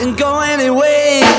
and go anyway.